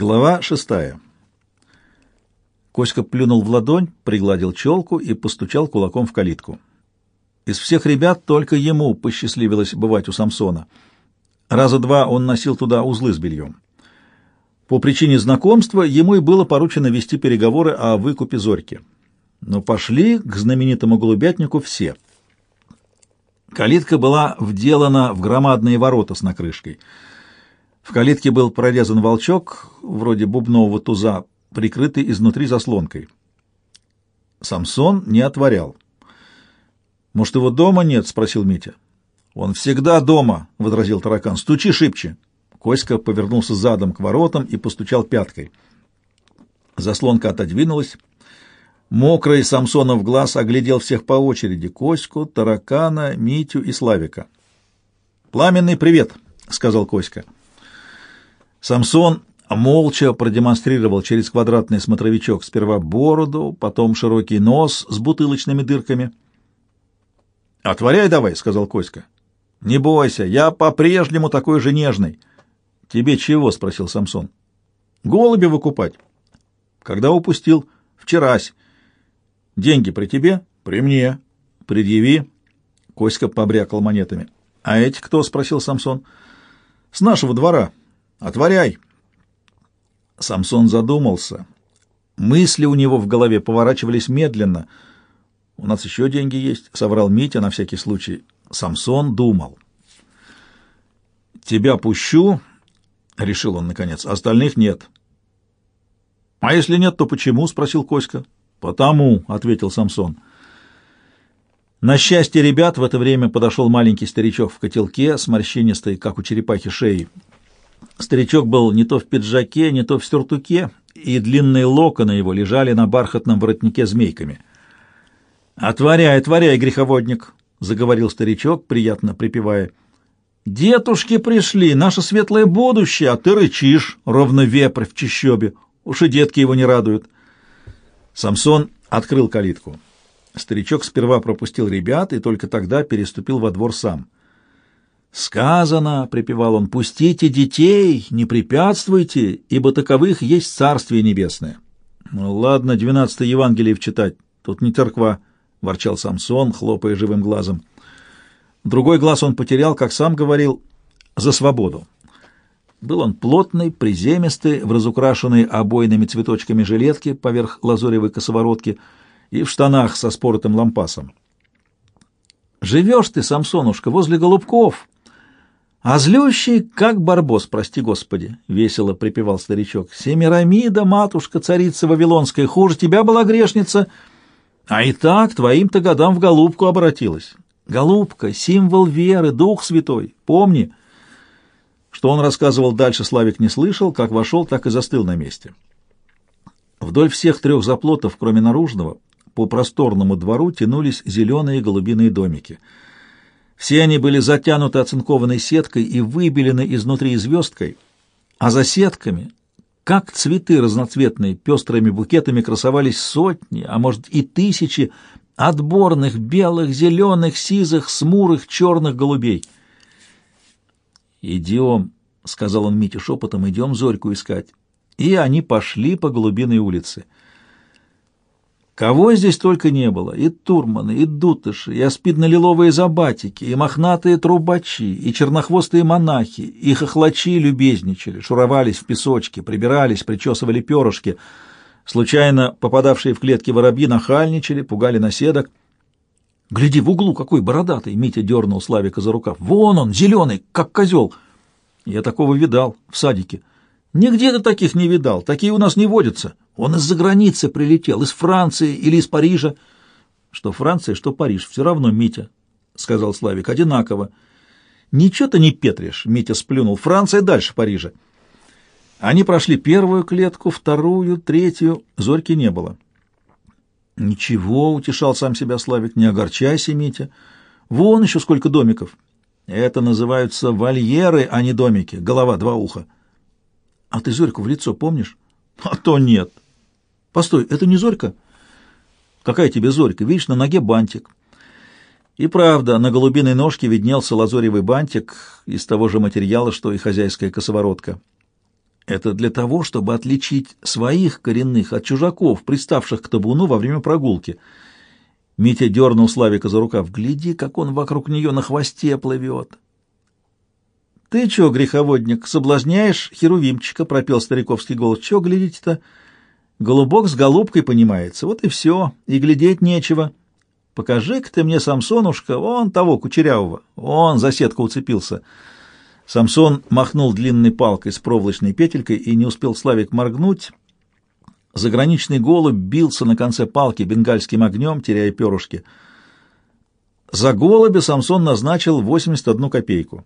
Глава шестая. Коська плюнул в ладонь, пригладил челку и постучал кулаком в калитку. Из всех ребят только ему посчастливилось бывать у Самсона. Раза два он носил туда узлы с бельем. По причине знакомства ему и было поручено вести переговоры о выкупе Зорьки. Но пошли к знаменитому голубятнику все. Калитка была вделана в громадные ворота с накрышкой — в калитке был прорезан волчок, вроде бубнового туза, прикрытый изнутри заслонкой. Самсон не отворял. «Может, его дома нет?» — спросил Митя. «Он всегда дома», — возразил таракан. «Стучи шибче». Коська повернулся задом к воротам и постучал пяткой. Заслонка отодвинулась. Мокрый Самсонов глаз оглядел всех по очереди — Коську, таракана, Митю и Славика. «Пламенный привет», — сказал Коська. Самсон молча продемонстрировал через квадратный смотровичок сперва бороду, потом широкий нос с бутылочными дырками. «Отворяй давай», — сказал Коська. «Не бойся, я по-прежнему такой же нежный». «Тебе чего?» — спросил Самсон. «Голуби выкупать». «Когда упустил?» «Вчерась». «Деньги при тебе?» «При мне». «Предъяви». Коська побрякал монетами. «А эти кто?» — спросил Самсон. «С нашего двора». Отворяй!» Самсон задумался. Мысли у него в голове поворачивались медленно. «У нас еще деньги есть», — соврал Митя на всякий случай. Самсон думал. «Тебя пущу», — решил он наконец, — «остальных нет». «А если нет, то почему?» — спросил Коська. «Потому», — ответил Самсон. На счастье ребят в это время подошел маленький старичок в котелке с морщинистой, как у черепахи, шеей. Старичок был не то в пиджаке, не то в сюртуке, и длинные локоны его лежали на бархатном воротнике змейками. «Отворяй, отворяй, греховодник!» — заговорил старичок, приятно припевая. «Детушки пришли, наше светлое будущее, а ты рычишь, ровно вепрь в чищобе. Уж и детки его не радуют». Самсон открыл калитку. Старичок сперва пропустил ребят и только тогда переступил во двор сам — «Сказано, — припевал он, — пустите детей, не препятствуйте, ибо таковых есть Царствие Небесное». «Ну ладно, двенадцатое Евангелие вчитать, тут не церква», — ворчал Самсон, хлопая живым глазом. Другой глаз он потерял, как сам говорил, за свободу. Был он плотный, приземистый, в разукрашенной обойными цветочками жилетке поверх лазуревой косоворотки и в штанах со споротым лампасом. «Живешь ты, Самсонушка, возле голубков», а злющий, как барбос, прости господи, — весело припевал старичок. Семирамида, матушка, царица Вавилонская, хуже тебя была грешница, а и так твоим-то годам в голубку обратилась. Голубка — символ веры, Дух Святой, помни. Что он рассказывал дальше, Славик не слышал, как вошел, так и застыл на месте. Вдоль всех трех заплотов, кроме наружного, по просторному двору тянулись зеленые голубиные домики — все они были затянуты оцинкованной сеткой и выбелены изнутри звездкой, а за сетками, как цветы разноцветные, пестрыми букетами красовались сотни, а может и тысячи отборных белых, зеленых, сизых, смурых, черных голубей. «Идем», — сказал он Мите шепотом, — «идем Зорьку искать». И они пошли по голубиной улице — Кого здесь только не было, и турманы, и дутыши, и аспидно-лиловые забатики, и мохнатые трубачи, и чернохвостые монахи, и хохлачи любезничали, шуровались в песочке, прибирались, причесывали перышки. Случайно попадавшие в клетки воробьи нахальничали, пугали наседок. «Гляди, в углу какой бородатый!» — Митя дернул Славика за рукав. «Вон он, зеленый, как козел!» «Я такого видал в садике». «Нигде ты таких не видал, такие у нас не водятся». Он из-за границы прилетел, из Франции или из Парижа. Что Франция, что Париж, все равно, Митя, — сказал Славик, — одинаково. Ничего ты не петришь, — Митя сплюнул. Франция дальше Парижа. Они прошли первую клетку, вторую, третью. Зорьки не было. Ничего, — утешал сам себя Славик, — не огорчайся, Митя. Вон еще сколько домиков. Это называются вольеры, а не домики. Голова, два уха. А ты Зорьку в лицо помнишь? А то нет. Постой, это не Зорька? Какая тебе Зорька? Видишь, на ноге бантик. И правда, на голубиной ножке виднелся лазоревый бантик из того же материала, что и хозяйская косоворотка. Это для того, чтобы отличить своих коренных от чужаков, приставших к табуну во время прогулки. Митя дернул Славика за рукав. «Гляди, как он вокруг нее на хвосте плывет!» «Ты чё, греховодник, соблазняешь Херувимчика?» — пропел стариковский голос. «Чё глядите-то?» «Голубок с голубкой понимается. Вот и все. И глядеть нечего. Покажи-ка ты мне, Самсонушка, вон того кучерявого. Он за сетку уцепился». Самсон махнул длинной палкой с проволочной петелькой, и не успел Славик моргнуть. Заграничный голубь бился на конце палки бенгальским огнем, теряя перышки. За голубя Самсон назначил 81 копейку.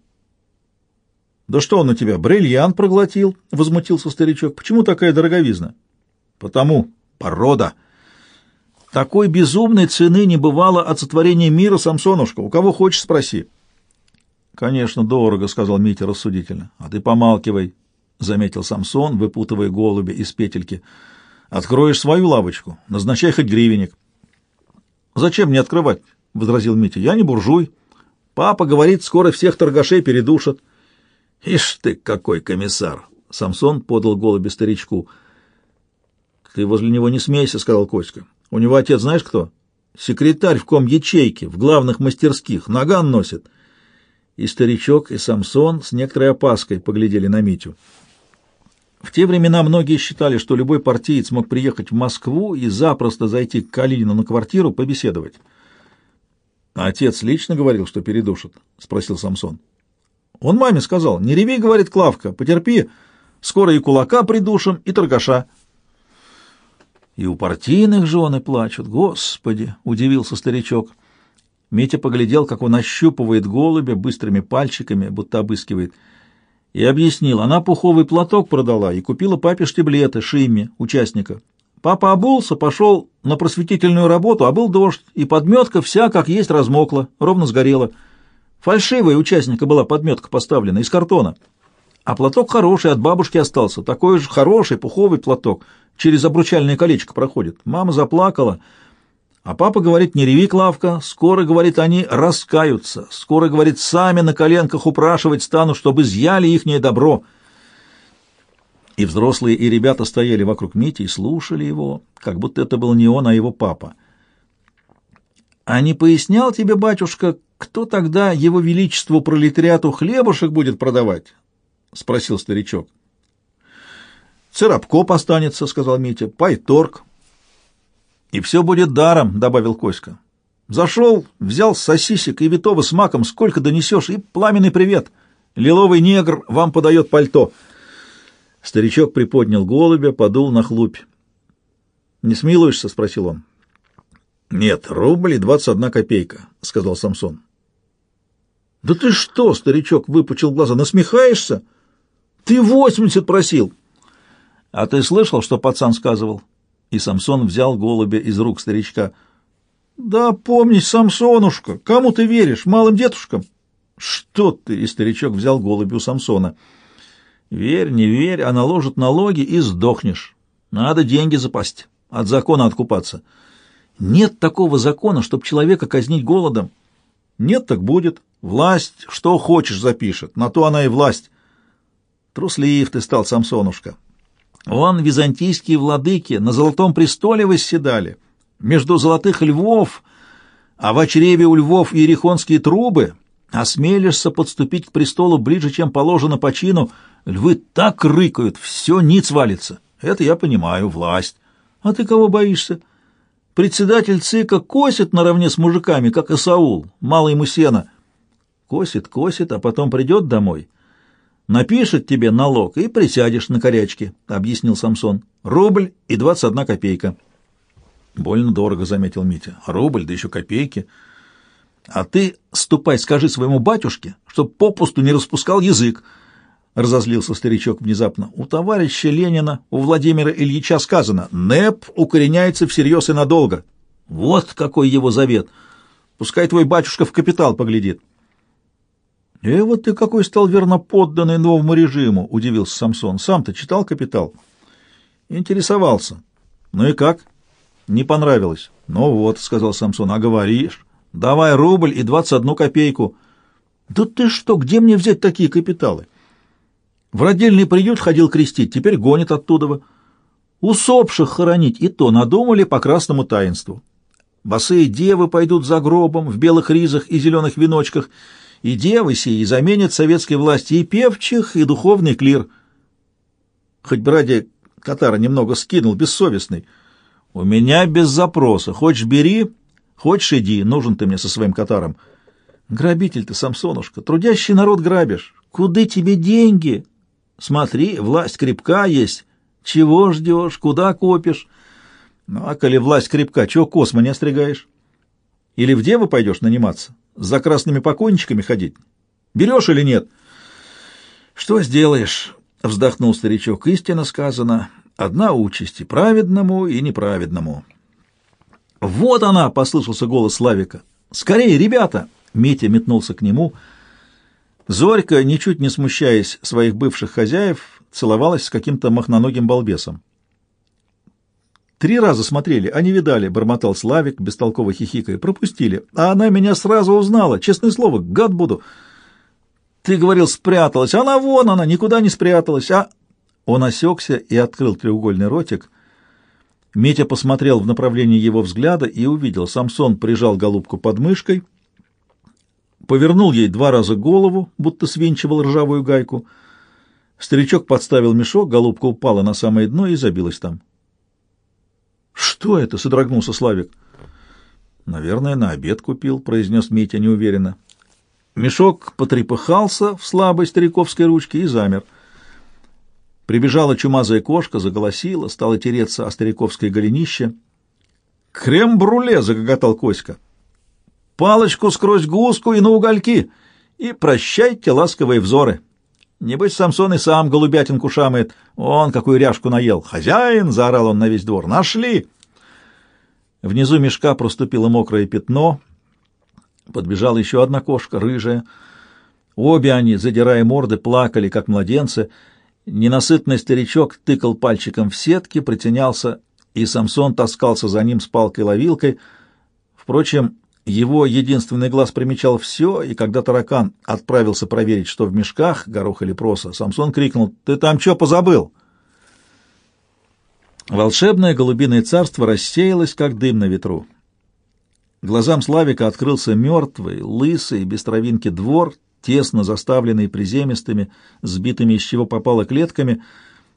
«Да что он у тебя, бриллиант проглотил?» — возмутился старичок. «Почему такая дороговизна?» «Потому. Порода». «Такой безумной цены не бывало от сотворения мира, Самсонушка. У кого хочешь, спроси». «Конечно, дорого», — сказал Митя рассудительно. «А ты помалкивай», — заметил Самсон, выпутывая голубя из петельки. «Откроешь свою лавочку, назначай хоть гривенник». «Зачем мне открывать?» — возразил Митя. «Я не буржуй. Папа говорит, скоро всех торгашей передушат». «Ишь ты, какой комиссар!» — Самсон подал голубя старичку. «Ты возле него не смейся», — сказал Коська. «У него отец знаешь кто? Секретарь в ком ячейки, в главных мастерских, наган носит». И старичок, и Самсон с некоторой опаской поглядели на Митю. В те времена многие считали, что любой партиец мог приехать в Москву и запросто зайти к Калинину на квартиру побеседовать. «А отец лично говорил, что передушит?» — спросил Самсон. «Он маме сказал, не реви, — говорит Клавка, — потерпи, скоро и кулака придушим, и торгаша». «И у партийных жены плачут, господи!» — удивился старичок. — Митя поглядел, как он ощупывает голубя быстрыми пальчиками, будто обыскивает, и объяснил, она пуховый платок продала и купила папе штиблеты, Шимме, участника. Папа обулся, пошел на просветительную работу, а был дождь, и подметка вся, как есть, размокла, ровно сгорела. Фальшивая участника была подметка поставлена, из картона. А платок хороший, от бабушки остался, такой же хороший пуховый платок, через обручальное колечко проходит. Мама заплакала, — а папа говорит, не реви, Клавка, скоро, говорит, они раскаются, скоро, говорит, сами на коленках упрашивать станут, чтобы изъяли ихнее добро. И взрослые, и ребята стояли вокруг Мити и слушали его, как будто это был не он, а его папа. «А не пояснял тебе, батюшка, кто тогда его величеству пролетариату хлебушек будет продавать?» — спросил старичок. «Церапкоп останется», — сказал Митя, — «пайторг». «И все будет даром», — добавил Коська. «Зашел, взял сосисек и витого с маком, сколько донесешь, и пламенный привет. Лиловый негр вам подает пальто». Старичок приподнял голубя, подул на хлупь. «Не смилуешься?» — спросил он. «Нет, рубль и двадцать одна копейка», — сказал Самсон. «Да ты что, старичок, — выпучил глаза, — насмехаешься? Ты восемьдесят просил!» «А ты слышал, что пацан сказывал?» и Самсон взял голубя из рук старичка. «Да помни, Самсонушка, кому ты веришь, малым дедушкам?» «Что ты?» — и старичок взял голубя у Самсона. «Верь, не верь, а наложат налоги и сдохнешь. Надо деньги запасть, от закона откупаться. Нет такого закона, чтоб человека казнить голодом. Нет, так будет. Власть, что хочешь, запишет. На то она и власть. Труслив ты стал, Самсонушка. Вон византийские владыки на золотом престоле восседали, между золотых львов, а в чреве у львов иерихонские трубы. Осмелишься подступить к престолу ближе, чем положено по чину, львы так рыкают, все ниц валится. Это я понимаю, власть. А ты кого боишься? Председатель ЦИКа косит наравне с мужиками, как и Саул, мало ему сена. Косит, косит, а потом придет домой — Напишет тебе налог и присядешь на корячке, — объяснил Самсон. Рубль и двадцать одна копейка. Больно дорого, — заметил Митя. Рубль, да еще копейки. А ты ступай, скажи своему батюшке, чтоб попусту не распускал язык, — разозлился старичок внезапно. У товарища Ленина, у Владимира Ильича сказано, НЭП укореняется всерьез и надолго. Вот какой его завет. Пускай твой батюшка в капитал поглядит. «Э, вот ты какой стал верноподданный новому режиму!» — удивился Самсон. «Сам-то читал «Капитал»?» «Интересовался. Ну и как?» «Не понравилось». «Ну вот», — сказал Самсон, — «а говоришь? Давай рубль и двадцать одну копейку». «Да ты что, где мне взять такие капиталы?» В родильный приют ходил крестить, теперь гонит оттуда. Усопших хоронить и то надумали по красному таинству. Босые девы пойдут за гробом в белых ризах и зеленых веночках, и девы сии заменят советской власти и певчих, и духовный клир. Хоть бы ради Катара немного скинул, бессовестный. У меня без запроса. Хочешь, бери, хочешь, иди. Нужен ты мне со своим Катаром. Грабитель ты, Самсонушка, трудящий народ грабишь. Куды тебе деньги? Смотри, власть крепка есть. Чего ждешь, куда копишь? Ну, а коли власть крепка, чего космо не остригаешь? Или в девы пойдешь наниматься? За красными покойничками ходить? Берешь или нет? Что сделаешь? Вздохнул старичок. Истинно сказано. Одна участь и праведному, и неправедному. Вот она! Послышался голос Славика. Скорее, ребята! Митя метнулся к нему. Зорька, ничуть не смущаясь своих бывших хозяев, целовалась с каким-то махноногим балбесом. Три раза смотрели, а не видали, — бормотал Славик, бестолково хихикая. Пропустили. А она меня сразу узнала. Честное слово, гад буду. Ты говорил, спряталась. Она вон она, никуда не спряталась. А... Он осекся и открыл треугольный ротик. Митя посмотрел в направлении его взгляда и увидел. Самсон прижал голубку под мышкой, повернул ей два раза голову, будто свинчивал ржавую гайку. Старичок подставил мешок, голубка упала на самое дно и забилась там. «Что это?» — содрогнулся Славик. «Наверное, на обед купил», — произнес Митя неуверенно. Мешок потрепыхался в слабой стариковской ручке и замер. Прибежала чумазая кошка, заголосила, стала тереться о стариковское голенище. «Крем-бруле!» — загоготал Коська. «Палочку скрозь гуску и на угольки, и прощайте ласковые взоры!» Небось, Самсон и сам голубятинку шамает. Он какую ряжку наел. «Хозяин!» — заорал он на весь двор. «Нашли!» Внизу мешка проступило мокрое пятно. Подбежала еще одна кошка, рыжая. Обе они, задирая морды, плакали, как младенцы. Ненасытный старичок тыкал пальчиком в сетки, притянялся, и Самсон таскался за ним с палкой-ловилкой. Впрочем, его единственный глаз примечал все, и когда таракан отправился проверить, что в мешках, горох или проса, Самсон крикнул «Ты там что позабыл?» Волшебное голубиное царство рассеялось, как дым на ветру. Глазам Славика открылся мертвый, лысый, без травинки двор, тесно заставленный приземистыми, сбитыми из чего попало клетками,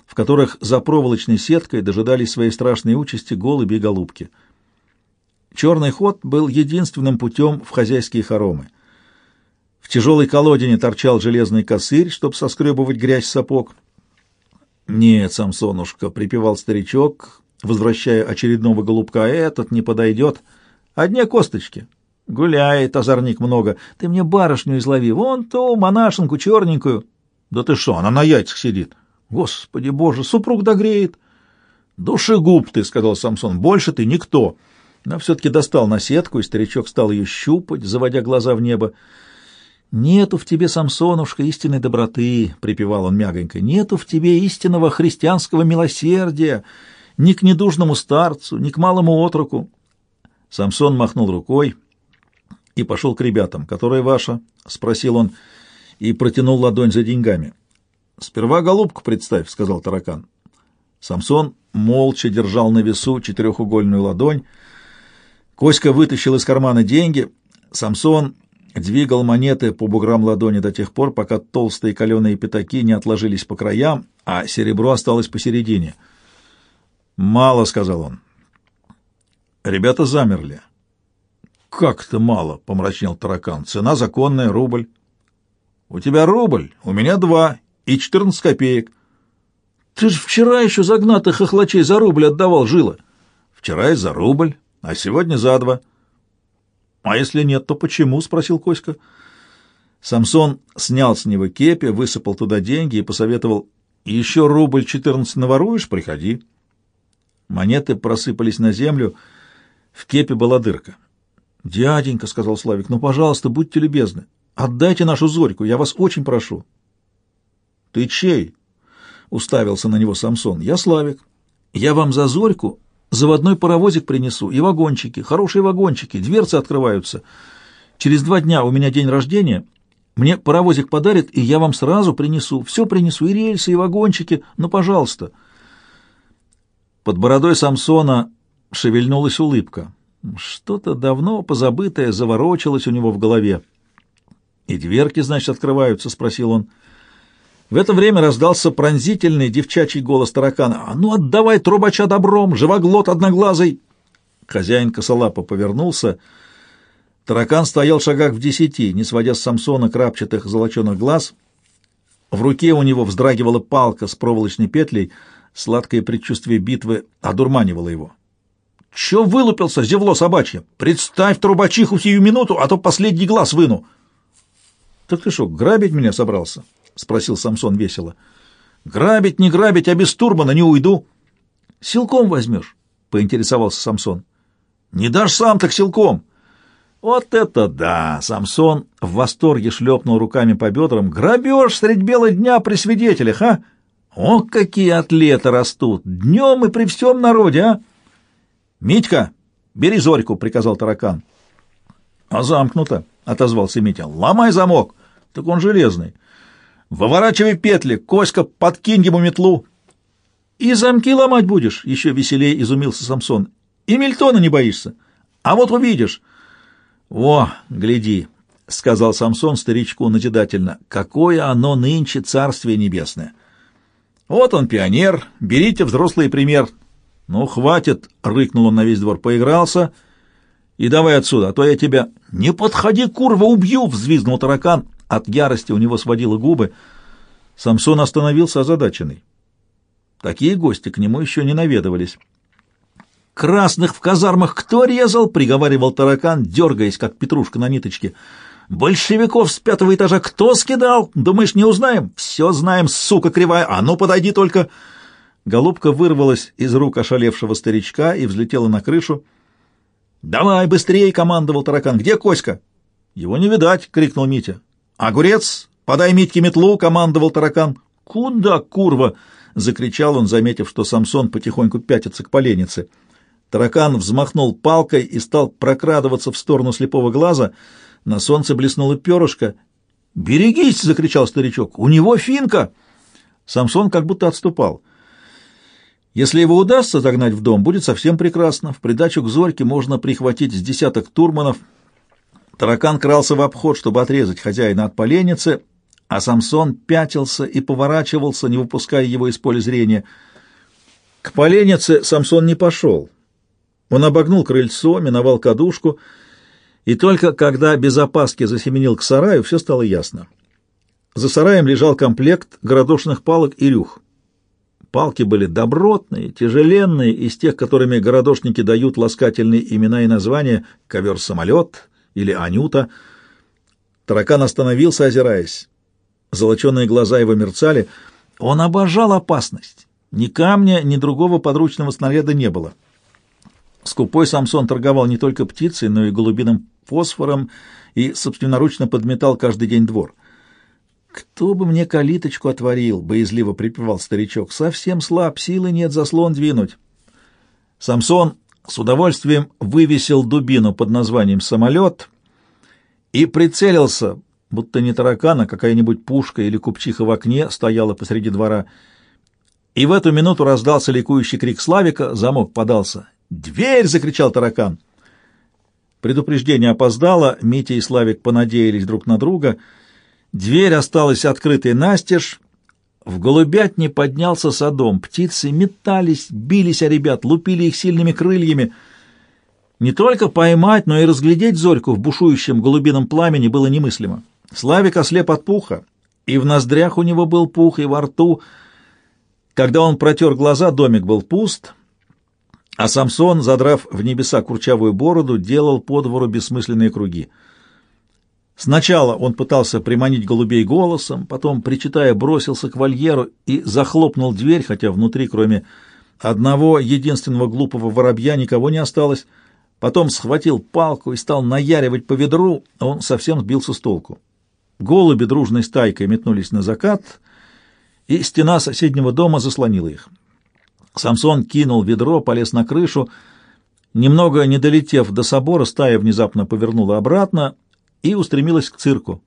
в которых за проволочной сеткой дожидались своей страшной участи голуби и голубки — Черный ход был единственным путем в хозяйские хоромы. В тяжелой колодине торчал железный косырь, чтобы соскребывать грязь сапог. «Нет, Самсонушка», — припевал старичок, возвращая очередного голубка, — «этот не подойдет. Одни косточки. Гуляет озорник много. Ты мне барышню излови, вон ту монашенку черненькую». «Да ты что, она на яйцах сидит». «Господи боже, супруг догреет». «Душегуб ты», — сказал Самсон, — «больше ты никто». Но все-таки достал на сетку, и старичок стал ее щупать, заводя глаза в небо. «Нету в тебе, Самсонушка, истинной доброты», — припевал он мягонько, — «нету в тебе истинного христианского милосердия, ни к недужному старцу, ни к малому отроку». Самсон махнул рукой и пошел к ребятам. «Которая ваша?» — спросил он и протянул ладонь за деньгами. «Сперва голубку представь», — сказал таракан. Самсон молча держал на весу четырехугольную ладонь, — Коська вытащил из кармана деньги. Самсон двигал монеты по буграм ладони до тех пор, пока толстые каленые пятаки не отложились по краям, а серебро осталось посередине. «Мало», — сказал он. Ребята замерли. «Как-то мало», — помрачнел таракан. «Цена законная, рубль». «У тебя рубль, у меня два и четырнадцать копеек». «Ты же вчера еще загнатых хохлачей за рубль отдавал, Жила». «Вчера и за рубль, а сегодня за два. — А если нет, то почему? — спросил Коська. Самсон снял с него кепи, высыпал туда деньги и посоветовал, — еще рубль четырнадцать наворуешь, приходи. Монеты просыпались на землю, в кепе была дырка. — Дяденька, — сказал Славик, — ну, пожалуйста, будьте любезны, отдайте нашу Зорьку, я вас очень прошу. — Ты чей? — уставился на него Самсон. — Я Славик. Я вам за Зорьку Заводной паровозик принесу и вагончики, хорошие вагончики, дверцы открываются. Через два дня у меня день рождения. Мне паровозик подарит, и я вам сразу принесу. Все принесу, и рельсы, и вагончики. Ну, пожалуйста. Под бородой Самсона шевельнулась улыбка. Что-то давно позабытое заворочилось у него в голове. «И дверки, значит, открываются?» — спросил он. В это время раздался пронзительный девчачий голос таракана. «А ну, отдавай трубача добром, живоглот одноглазый!» Хозяин косолапо повернулся. Таракан стоял в шагах в десяти, не сводя с Самсона крапчатых золоченых глаз. В руке у него вздрагивала палка с проволочной петлей. Сладкое предчувствие битвы одурманивало его. «Чё вылупился, зевло собачье? Представь трубачиху сию минуту, а то последний глаз выну!» «Так ты что, грабить меня собрался?» — спросил Самсон весело. «Грабить, не грабить, а без турмана не уйду». «Силком возьмешь?» — поинтересовался Самсон. «Не дашь сам, так силком». «Вот это да!» — Самсон в восторге шлепнул руками по бедрам. «Грабеж средь бела дня при свидетелях, а? О, какие атлеты растут! Днем и при всем народе, а!» «Митька, бери Зорьку!» — приказал таракан. «А замкнуто!» — отозвался Митя. «Ломай замок!» «Так он железный!» «Выворачивай петли! Коська, подкинь ему метлу!» «И замки ломать будешь?» — еще веселее изумился Самсон. «И Мильтона не боишься? А вот увидишь!» «О, гляди!» — сказал Самсон старичку назидательно. «Какое оно нынче царствие небесное!» «Вот он, пионер, берите взрослый пример!» «Ну, хватит!» — рыкнул он на весь двор. «Поигрался? И давай отсюда, а то я тебя...» «Не подходи, курва, убью!» — взвизгнул таракан. От ярости у него сводило губы. Самсон остановился озадаченный. Такие гости к нему еще не наведывались. «Красных в казармах кто резал?» — приговаривал таракан, дергаясь, как петрушка на ниточке. «Большевиков с пятого этажа кто скидал? Думаешь, не узнаем? Все знаем, сука кривая! А ну, подойди только!» Голубка вырвалась из рук ошалевшего старичка и взлетела на крышу. «Давай, быстрее!» — командовал таракан. «Где Коська?» «Его не видать!» — крикнул Митя. «Огурец, подай Митьке метлу!» — командовал таракан. «Куда, курва?» — закричал он, заметив, что Самсон потихоньку пятится к поленнице. Таракан взмахнул палкой и стал прокрадываться в сторону слепого глаза. На солнце блеснуло перышко. «Берегись!» — закричал старичок. «У него финка!» Самсон как будто отступал. Если его удастся загнать в дом, будет совсем прекрасно. В придачу к Зорьке можно прихватить с десяток турманов. Таракан крался в обход, чтобы отрезать хозяина от поленницы, а Самсон пятился и поворачивался, не выпуская его из поля зрения. К поленнице Самсон не пошел. Он обогнул крыльцо, миновал кадушку, и только когда без опаски засеменил к сараю, все стало ясно. За сараем лежал комплект городошных палок и рюх. Палки были добротные, тяжеленные, из тех, которыми городошники дают ласкательные имена и названия «ковер-самолет» или «Анюта». Таракан остановился, озираясь. Золоченые глаза его мерцали. Он обожал опасность. Ни камня, ни другого подручного снаряда не было. Скупой Самсон торговал не только птицей, но и голубиным фосфором и собственноручно подметал каждый день двор — «Кто бы мне калиточку отворил?» — боязливо припевал старичок. «Совсем слаб, силы нет заслон двинуть». Самсон с удовольствием вывесил дубину под названием «самолет» и прицелился, будто не таракан, а какая-нибудь пушка или купчиха в окне стояла посреди двора. И в эту минуту раздался ликующий крик Славика, замок подался. «Дверь!» — закричал таракан. Предупреждение опоздало, Митя и Славик понадеялись друг на друга — Дверь осталась открытой настежь. В голубятне поднялся садом. Птицы метались, бились о ребят, лупили их сильными крыльями. Не только поймать, но и разглядеть зорьку в бушующем голубином пламени было немыслимо. Славик ослеп от пуха, и в ноздрях у него был пух, и во рту. Когда он протер глаза, домик был пуст, а Самсон, задрав в небеса курчавую бороду, делал по двору бессмысленные круги — Сначала он пытался приманить голубей голосом, потом, причитая, бросился к вольеру и захлопнул дверь, хотя внутри, кроме одного единственного глупого воробья, никого не осталось. Потом схватил палку и стал наяривать по ведру, он совсем сбился с толку. Голуби дружной стайкой метнулись на закат, и стена соседнего дома заслонила их. Самсон кинул ведро, полез на крышу. Немного не долетев до собора, стая внезапно повернула обратно — и устремилась к цирку.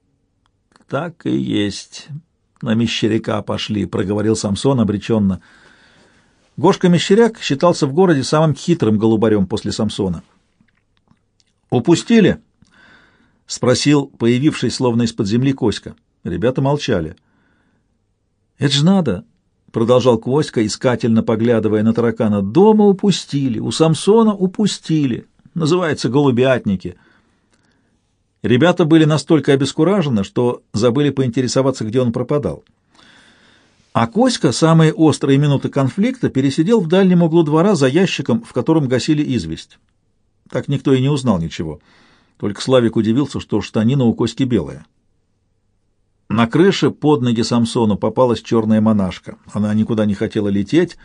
Так и есть. На Мещеряка пошли, проговорил Самсон обреченно. Гошка Мещеряк считался в городе самым хитрым голубарем после Самсона. «Упустили?» — спросил появившись словно из-под земли Коська. Ребята молчали. «Это ж надо!» — продолжал Коська, искательно поглядывая на таракана. «Дома упустили, у Самсона упустили. Называется голубятники». Ребята были настолько обескуражены, что забыли поинтересоваться, где он пропадал. А Коська самые острые минуты конфликта пересидел в дальнем углу двора за ящиком, в котором гасили известь. Так никто и не узнал ничего. Только Славик удивился, что штанина у Коськи белая. На крыше под ноги Самсону попалась черная монашка. Она никуда не хотела лететь,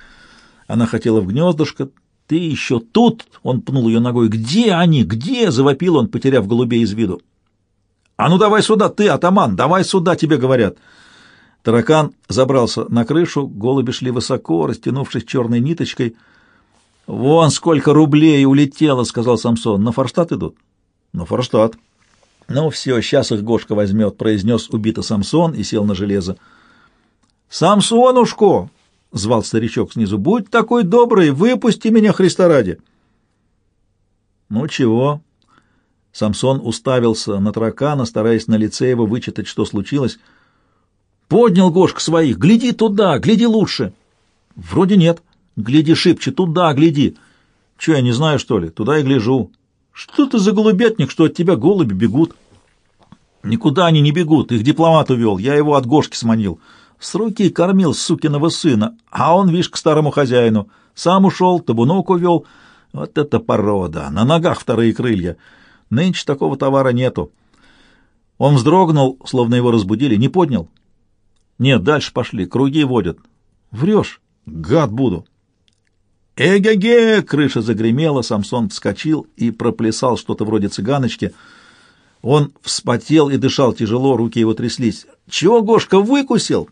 она хотела в гнездышко. «Ты еще тут?» — он пнул ее ногой. «Где они? Где?» — завопил он, потеряв голубей из виду. «А ну давай сюда, ты, атаман, давай сюда, тебе говорят!» Таракан забрался на крышу, голуби шли высоко, растянувшись черной ниточкой. «Вон сколько рублей улетело!» — сказал Самсон. «На Форштадт идут?» «На Форштадт». «Ну все, сейчас их Гошка возьмет», — произнес убито Самсон и сел на железо. «Самсонушку!» — звал старичок снизу. «Будь такой добрый, выпусти меня, Христа ради!» «Ну чего?» Самсон уставился на таракана, стараясь на лице его вычитать, что случилось. «Поднял Гошка своих! Гляди туда! Гляди лучше!» «Вроде нет. Гляди шибче! Туда гляди!» «Че, я не знаю, что ли? Туда и гляжу!» Что ты за голубятник, что от тебя голуби бегут? Никуда они не бегут, их дипломат увел, я его от Гошки сманил. С руки кормил сукиного сына, а он, видишь, к старому хозяину. Сам ушел, табунок увел. Вот это порода, на ногах вторые крылья. Нынче такого товара нету. Он вздрогнул, словно его разбудили, не поднял. Нет, дальше пошли, круги водят. Врешь, гад буду. «Эге-ге!» — крыша загремела, Самсон вскочил и проплясал что-то вроде цыганочки. Он вспотел и дышал тяжело, руки его тряслись. «Чего, Гошка, выкусил?»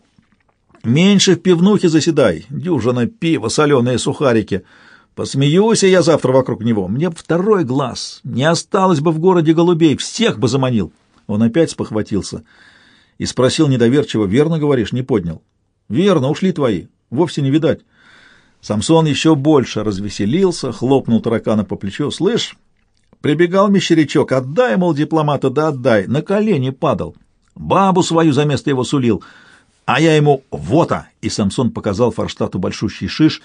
«Меньше в пивнухе заседай, дюжина пива, соленые сухарики. Посмеюсь я завтра вокруг него. Мне б второй глаз, не осталось бы в городе голубей, всех бы заманил». Он опять спохватился и спросил недоверчиво, «Верно говоришь, не поднял?» «Верно, ушли твои, вовсе не видать». Самсон еще больше развеселился, хлопнул таракана по плечу. «Слышь, прибегал мещерячок, отдай, мол, дипломата, да отдай!» На колени падал. Бабу свою за место его сулил. А я ему «вот-а!» И Самсон показал Форштату большущий шиш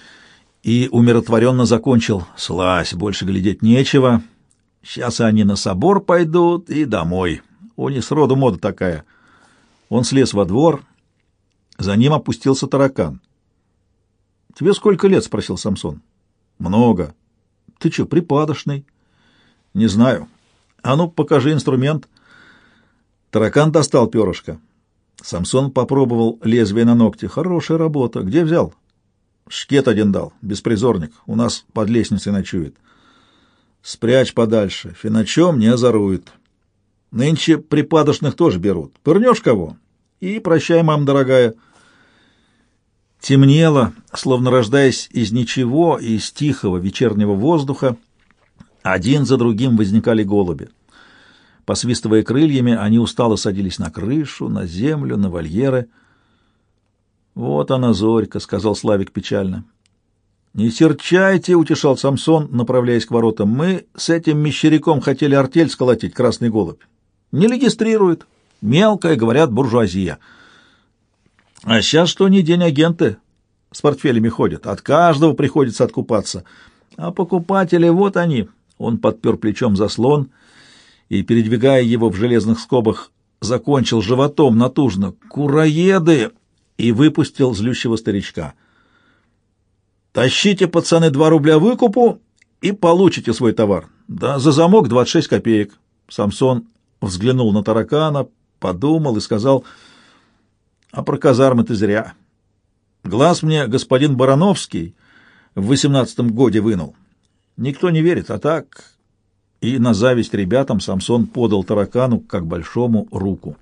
и умиротворенно закончил. «Слазь, больше глядеть нечего. Сейчас они на собор пойдут и домой. У них сроду мода такая». Он слез во двор, за ним опустился таракан. «Тебе сколько лет?» — спросил Самсон. «Много». «Ты что, припадочный?» «Не знаю». «А ну, покажи инструмент». Таракан достал перышко. Самсон попробовал лезвие на ногте. «Хорошая работа. Где взял?» «Шкет один дал. Беспризорник. У нас под лестницей ночует». «Спрячь подальше. Финачом не озорует. Нынче припадочных тоже берут. Пырнешь кого?» «И прощай, мам дорогая». Темнело, словно рождаясь из ничего, из тихого вечернего воздуха, один за другим возникали голуби. Посвистывая крыльями, они устало садились на крышу, на землю, на вольеры. «Вот она, Зорька», — сказал Славик печально. «Не серчайте», — утешал Самсон, направляясь к воротам. «Мы с этим мещеряком хотели артель сколотить, красный голубь. Не регистрирует. Мелкая, говорят, буржуазия». А сейчас что ни день агенты с портфелями ходят. От каждого приходится откупаться. А покупатели, вот они. Он подпер плечом заслон и, передвигая его в железных скобах, закончил животом натужно «Кураеды!» и выпустил злющего старичка. «Тащите, пацаны, два рубля выкупу и получите свой товар. Да за замок 26 копеек». Самсон взглянул на таракана, подумал и сказал — а про казармы ты зря. Глаз мне господин Барановский в восемнадцатом годе вынул. Никто не верит, а так... И на зависть ребятам Самсон подал таракану, как большому, руку.